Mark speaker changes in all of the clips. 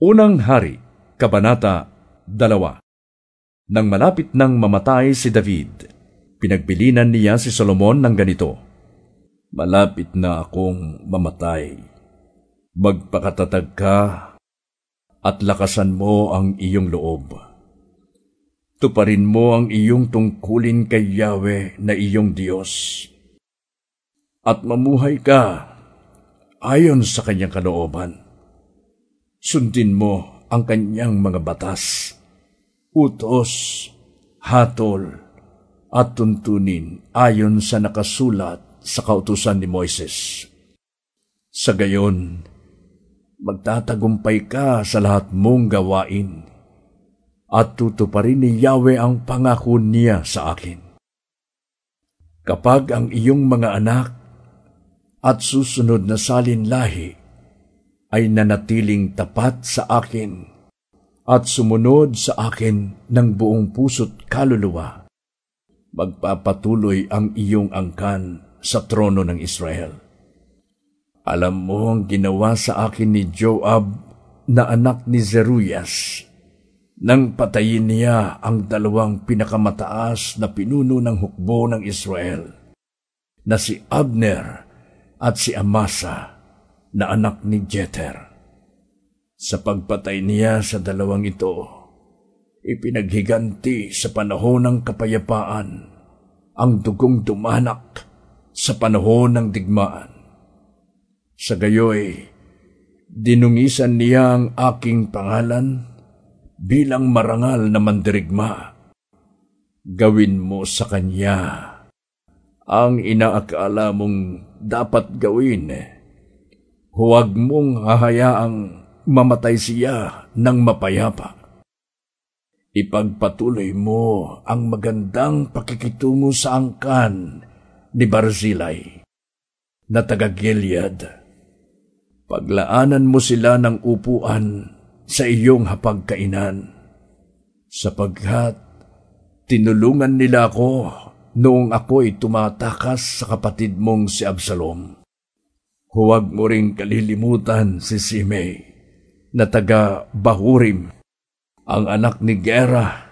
Speaker 1: Unang Hari, Kabanata 2 Nang malapit nang mamatay si David, pinagbilinan niya si Solomon ng ganito, Malapit na akong mamatay. Magpakatatag ka at lakasan mo ang iyong loob. Tuparin mo ang iyong tungkulin kay Yahweh na iyong Diyos. At mamuhay ka ayon sa kanyang kalooban. Sundin mo ang kanyang mga batas, utos, hatol, at tuntunin ayon sa nakasulat sa kautusan ni Moises. Sa gayon, magtatagumpay ka sa lahat mong gawain at tutuparin ni Yahweh ang pangako niya sa akin. Kapag ang iyong mga anak at susunod na salin lahi ay nanatiling tapat sa akin at sumunod sa akin ng buong puso't kaluluwa, magpapatuloy ang iyong angkan sa trono ng Israel. Alam mo ang ginawa sa akin ni Joab na anak ni Zeruyas. Nang patayin niya ang dalawang pinakamataas na pinuno ng hukbo ng Israel, na si Abner at si Amasa na anak ni Jeter. Sa pagpatay niya sa dalawang ito, ipinaghiganti sa panahon ng kapayapaan ang dugong dumanak sa panahon ng digmaan. Sa gayoy, dinungisan niya ang aking pangalan bilang marangal na mandirigma. Gawin mo sa kanya ang inaakala mong dapat gawin. Huwag mong hahayaang mamatay siya ng mapayapa. Ipagpatuloy mo ang magandang pakikitungo sa angkan ni Barzilay na taga-Gilead. Paglaanan mo sila ng upuan sa iyong hapagkainan, sapagkat tinulungan nila ako noong ako'y tumatakas sa kapatid mong si Absalom. Huwag mo ring kalilimutan si Simei na taga Bahurim, ang anak ni Gera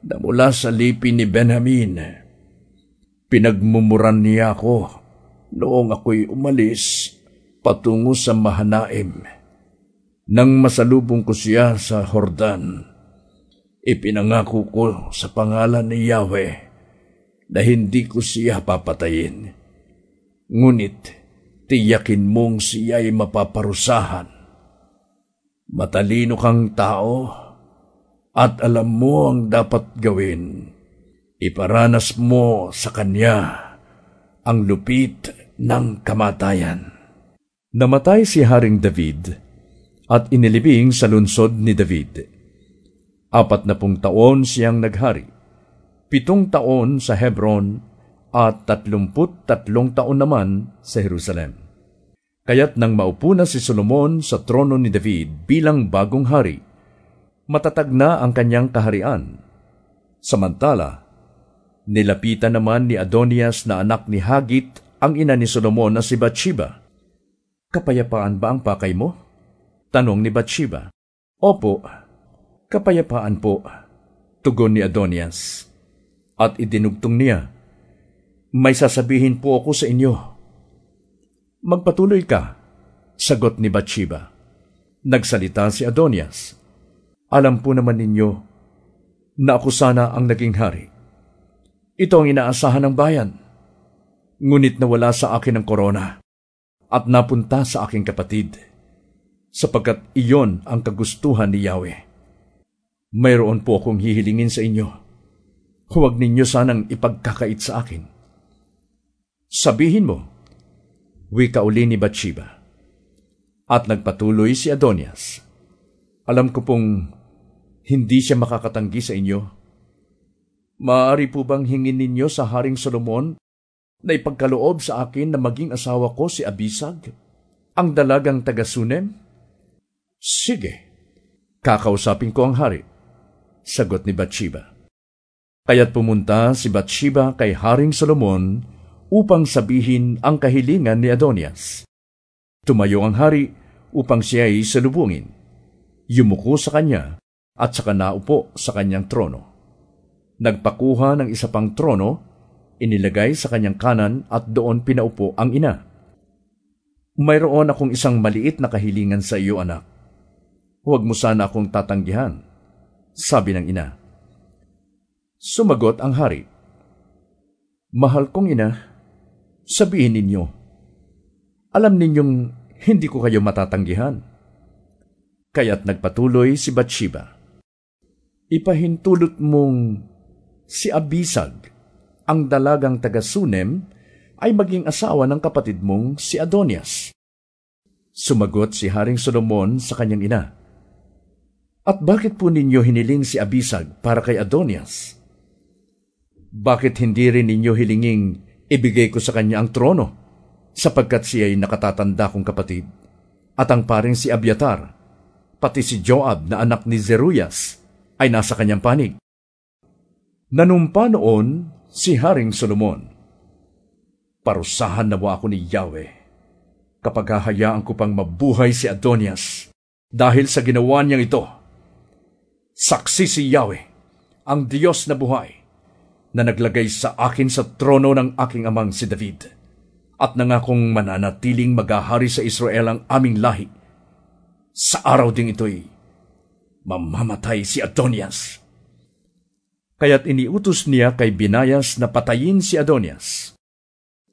Speaker 1: na mula sa lipi ni Benjamin. Pinagmumuran niya ako noong ako'y umalis patungo sa Mahanaim nang masalubong ko siya sa Hordan, ipinangako ko sa pangalan ni Yahweh na hindi ko siya papatayin. Ngunit tiyakin mong siya'y mapaparusahan. Matalino kang tao at alam mo ang dapat gawin. Iparanas mo sa kanya ang lupit ng kamatayan. Namatay si Haring David at inilibing sa lunsod ni David. Apat na pung taon siyang naghari, pitong taon sa Hebron at tatlumput tatlong taon naman sa Jerusalem. Kaya't nang maupo na si Solomon sa trono ni David bilang bagong hari, matatag na ang kanyang kaharian. Samantala, nilapitan naman ni Adonias na anak ni Hagit ang ina ni Solomon na si Bathsheba. Kapayapaan ba ang pakay mo? Tanong ni Bathsheba. Opo, kapayapaan po, tugon ni Adonias. At idinugtong niya, May sasabihin po ako sa inyo. Magpatuloy ka, sagot ni Bathsheba. Nagsalita si Adonias. Alam po naman ninyo na ako sana ang naging hari. Ito ang inaasahan ng bayan. Ngunit nawala sa akin ang korona at napunta sa aking kapatid sapagkat iyon ang kagustuhan ni Yahweh. Mayroon po akong hihilingin sa inyo. Huwag ninyo sanang ipagkakait sa akin. Sabihin mo, wika uli ni Bathsheba. At nagpatuloy si Adonias. Alam ko pong hindi siya makakatanggi sa inyo. Maaari po bang hingin ninyo sa Haring Solomon na ipagkaloob sa akin na maging asawa ko si Abisag, ang dalagang taga-Sunem? Sige, kakausapin ko ang hari, sagot ni Bathsheba. Kaya't pumunta si Bathsheba kay Haring Solomon upang sabihin ang kahilingan ni Adonias. Tumayo ang hari upang siya ay salubungin. Yumuko sa kanya at saka naupo sa kanyang trono. Nagpakuha ng isa pang trono, inilagay sa kanyang kanan at doon pinaupo ang ina. Mayroon akong isang maliit na kahilingan sa iyo, anak. Huwag mo sana akong tatanggihan, sabi ng ina. Sumagot ang hari. Mahal kong ina, sabihin ninyo. Alam ninyong hindi ko kayo matatanggihan. Kaya't nagpatuloy si Bathsheba. Ipahintulot mong si Abisag, ang dalagang taga-Sunem, ay maging asawa ng kapatid mong si Adonias. Sumagot si Haring Solomon sa kanyang ina. At bakit po ninyo hiniling si Abisag para kay Adonias? Bakit hindi rin ninyo hilinging ibigay ko sa kanya ang trono, sapagkat siya ay nakatatanda kong kapatid, at ang paring si Abiatar, pati si Joab na anak ni Zeruyas, ay nasa kanyang panig. Nanumpa noon si Haring Solomon. Parusahan nawa ako ni Yahweh kapag hahayaan ko pang mabuhay si Adonias dahil sa ginawa niyang ito. Saksi si Yahweh, ang Diyos na buhay, na naglagay sa akin sa trono ng aking amang si David, at nangakong mananatiling magahari sa Israel ang aming lahi. Sa araw ding ito'y mamamatay si Adonias kaya't iniutos niya kay Binayas na patayin si Adonias.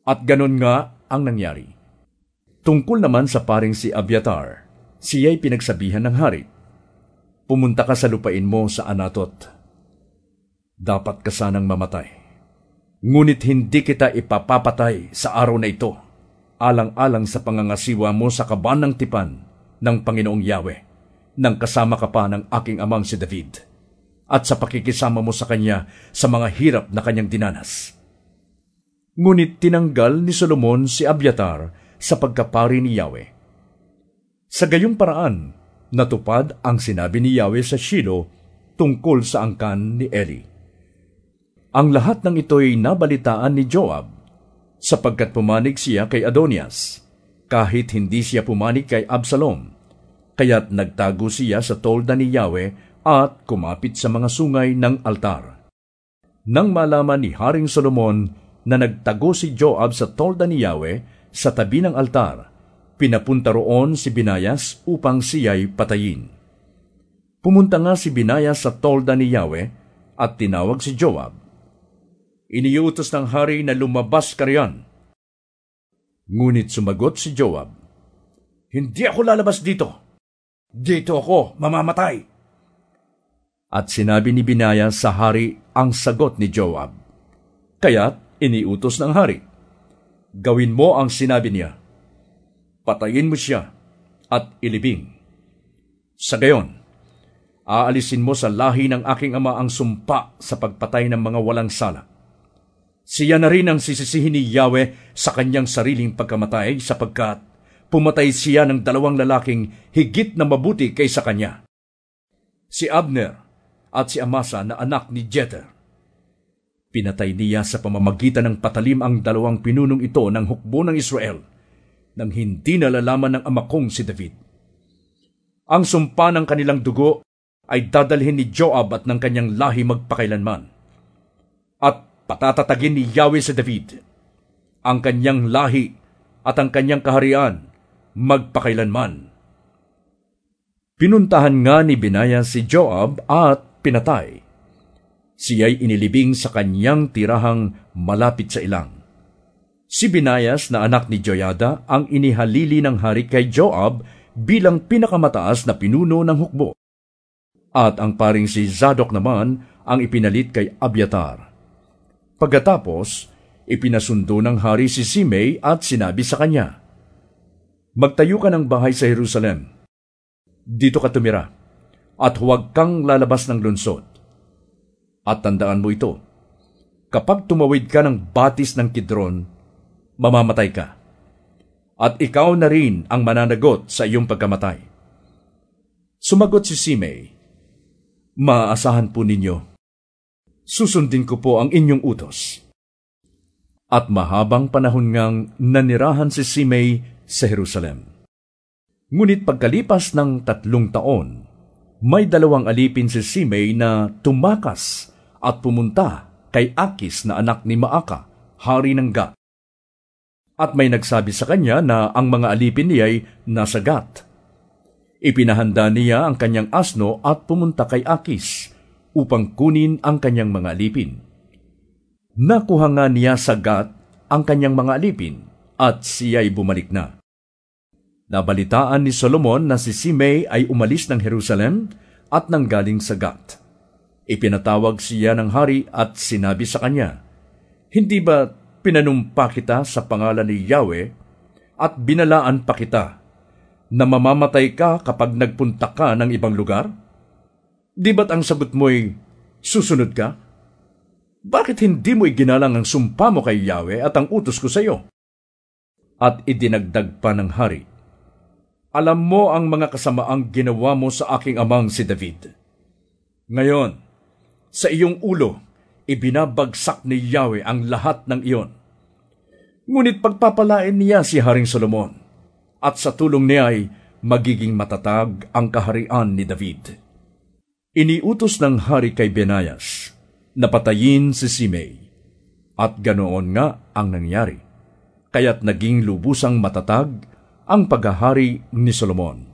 Speaker 1: At ganon nga ang nangyari. Tungkol naman sa paring si Abiatar, siya'y pinagsabihan ng hari, Pumunta ka sa lupain mo sa Anatot. Dapat ka sanang mamatay. Ngunit hindi kita ipapapatay sa araw na ito, alang-alang sa pangangasiwa mo sa kaban ng tipan ng Panginoong Yahweh, nang kasama ka pa ng aking amang si David at sa pakikisama mo sa kanya sa mga hirap na kanyang dinanas. Ngunit tinanggal ni Solomon si Abiatar sa pagkapari ni Yahweh. Sa gayong paraan, natupad ang sinabi ni Yahweh sa Shiloh tungkol sa angkan ni Eli. Ang lahat ng ito'y nabalitaan ni Joab, sapagkat pumanig siya kay Adonias, kahit hindi siya pumanig kay Absalom, kaya't nagtago siya sa tolda ni Yahweh at kumapit sa mga sungay ng altar. Nang malaman ni Haring Solomon na nagtago si Joab sa tolda ni Yahweh sa tabi ng altar, pinapunta roon si Binayas upang siya'y patayin. Pumunta nga si Binayas sa tolda ni Yahweh at tinawag si Joab. Iniutos ng hari na lumabas ka riyan. Ngunit sumagot si Joab, Hindi ako lalabas dito. Dito ako mamamatay. At sinabi ni Binaya sa hari ang sagot ni Joab. Kaya't iniutos ng hari. Gawin mo ang sinabi niya. Patayin mo siya at ilibing. Sa gayon, aalisin mo sa lahi ng aking ama ang sumpa sa pagpatay ng mga walang sala. Siya na rin ang sisisihin ni Yahweh sa kanyang sariling pagkamatay sapagkat pumatay siya ng dalawang lalaking higit na mabuti kaysa kanya. Si Abner at si Amasa na anak ni Jeter. Pinatay niya sa pamamagitan ng patalim ang dalawang pinunong ito ng hukbo ng Israel nang hindi nalalaman ng ama kong si David. Ang sumpa ng kanilang dugo ay dadalhin ni Joab at ng kanyang lahi magpakailanman. At patatatagin ni Yahweh sa David ang kanyang lahi at ang kanyang kaharian magpakailanman. Pinuntahan nga ni Binaya si Joab at pinatay. Siya'y inilibing sa kanyang tirahang malapit sa ilang. Si Binayas na anak ni Joyada ang inihalili ng hari kay Joab bilang pinakamataas na pinuno ng hukbo. At ang paring si Zadok naman ang ipinalit kay Abiatar. Pagkatapos, ipinasundo ng hari si Simei at sinabi sa kanya, Magtayo ka ng bahay sa Jerusalem. Dito ka tumira at huwag kang lalabas ng lunsod. At tandaan mo ito, kapag tumawid ka ng batis ng kidron, mamamatay ka. At ikaw na rin ang mananagot sa iyong pagkamatay. Sumagot si Simei, Maaasahan po ninyo. Susundin ko po ang inyong utos. At mahabang panahon ngang nanirahan si Simei sa Jerusalem. Ngunit pagkalipas ng tatlong taon, May dalawang alipin si Simei na tumakas at pumunta kay Akis na anak ni Maaka, hari ng Gat. At may nagsabi sa kanya na ang mga alipin niya'y nasa Gat. Ipinahanda niya ang kanyang asno at pumunta kay Akis upang kunin ang kanyang mga alipin. Nakuha nga niya sa Gat ang kanyang mga alipin at siya'y bumalik na. Nabalitaan ni Solomon na si Simei ay umalis ng Jerusalem at nanggaling sa Gat. Ipinatawag siya ng hari at sinabi sa kanya, Hindi ba pinanumpa kita sa pangalan ni Yahweh at binalaan pa kita na mamamatay ka kapag nagpunta ka ng ibang lugar? Di ba't ang sagot mo'y susunod ka? Bakit hindi mo iginalang ang sumpa mo kay Yahweh at ang utos ko sa iyo? At idinagdag pa ng hari, alam mo ang mga kasamaang ginawa mo sa aking amang si David. Ngayon, sa iyong ulo, ibinabagsak ni Yahweh ang lahat ng iyon. Ngunit pagpapalain niya si Haring Solomon, at sa tulong niya ay magiging matatag ang kaharian ni David. Iniutos ng hari kay Benayas, napatayin si Simei, at ganoon nga ang nangyari, kaya't naging lubusang matatag ang paghahari ni Solomon.